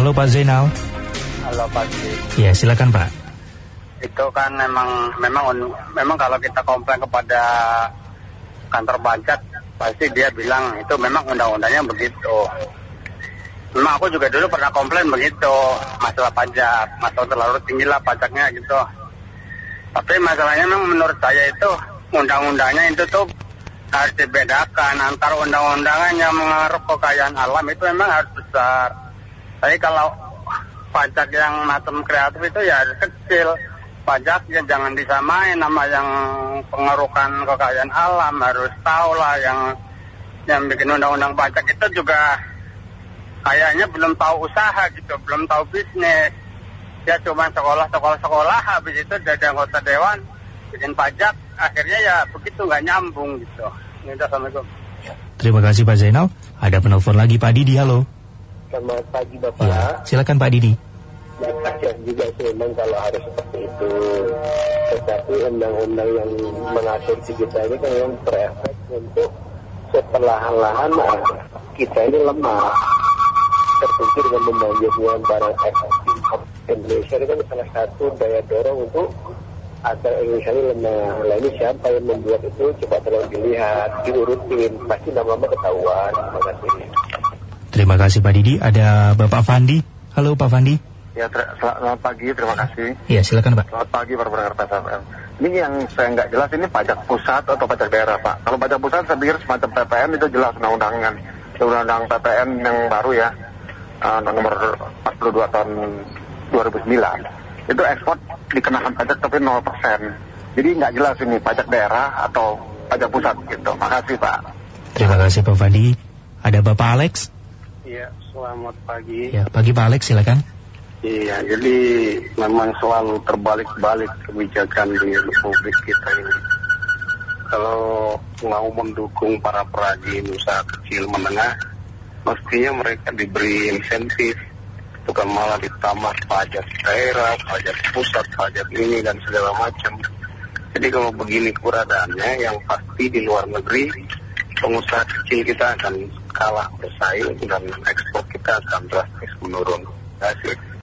Halo Pak Zainal. Halo pagi. Ya, silakan Pak. Itu kan memang memang memang kalau kita komplain kepada kantor pajak pasti dia bilang itu memang undang-undangnya begitu. Memang aku juga dulu pernah komplain begitu masalah pajak, masalah terlalu tinggi lah pajaknya gitu. Tapi masalahnya memang menurut saya itu undang-undangnya itu tuh harus dibedakan antara undang-undangan yang mengaruh kekayaan alam itu memang harus besar. Tapi kalau pajak yang macam kreatif itu ya harus kecil. Pajaknya jangan disamain sama yang pengaruhkan kekayaan alam. Harus tahu lah yang yang bikin undang-undang pajak itu juga kayaknya belum tahu usaha gitu, belum tahu bisnis. Ya cuma sekolah, sekolah, sekolah, habis itu jadi anggota dewan, bikin pajak, akhirnya ya begitu nggak nyambung gitu. Ini. Terima kasih Pak Zainal. Ada penelpon lagi Pak Didi, halo. Selamat pagi Bapak. Ya, silakan Pak Didi. Ya, kasihan juga sih memang kalau harus seperti itu. Tetapi undang-undang yang mengatur kita ini kan yang berefek untuk seperlahan-lahan nah, kita ini lemah. Terpikir dengan memanjangnya barang ekspor Indonesia ini kan salah satu daya dorong untuk agar Indonesia ini lemah. Nah ini siapa yang membuat itu coba tolong dilihat, diurutin, pasti lama-lama ketahuan. Terima kasih. Terima kasih Pak Didi. Ada Bapak Fandi. Halo Pak Fandi. Ya, ter- selamat pagi, terima kasih. Ya, silakan Pak. Selamat pagi para pendengar PSFM. Ini yang saya nggak jelas ini pajak pusat atau pajak daerah, Pak. Kalau pajak pusat saya pikir semacam PPN itu jelas undang-undangan. Undang-undang PPN yang baru ya, uh, nomor 42 tahun 2009. Itu ekspor dikenakan pajak tapi 0%. Jadi nggak jelas ini pajak daerah atau pajak pusat gitu. Makasih Pak. Terima kasih Pak Fandi. Ada Bapak Alex. Iya, selamat pagi. Ya, pagi Pak Alex, silakan. Iya, jadi memang selalu terbalik-balik kebijakan di Republik kita ini. Kalau mau mendukung para perajin usaha kecil menengah, mestinya mereka diberi insentif, bukan malah ditambah pajak daerah, pajak pusat, pajak ini dan segala macam. Jadi kalau begini kuradaannya, yang pasti di luar negeri pengusaha kecil kita akan kalah bersaing dan ekspor kita akan drastis menurun. Kasih.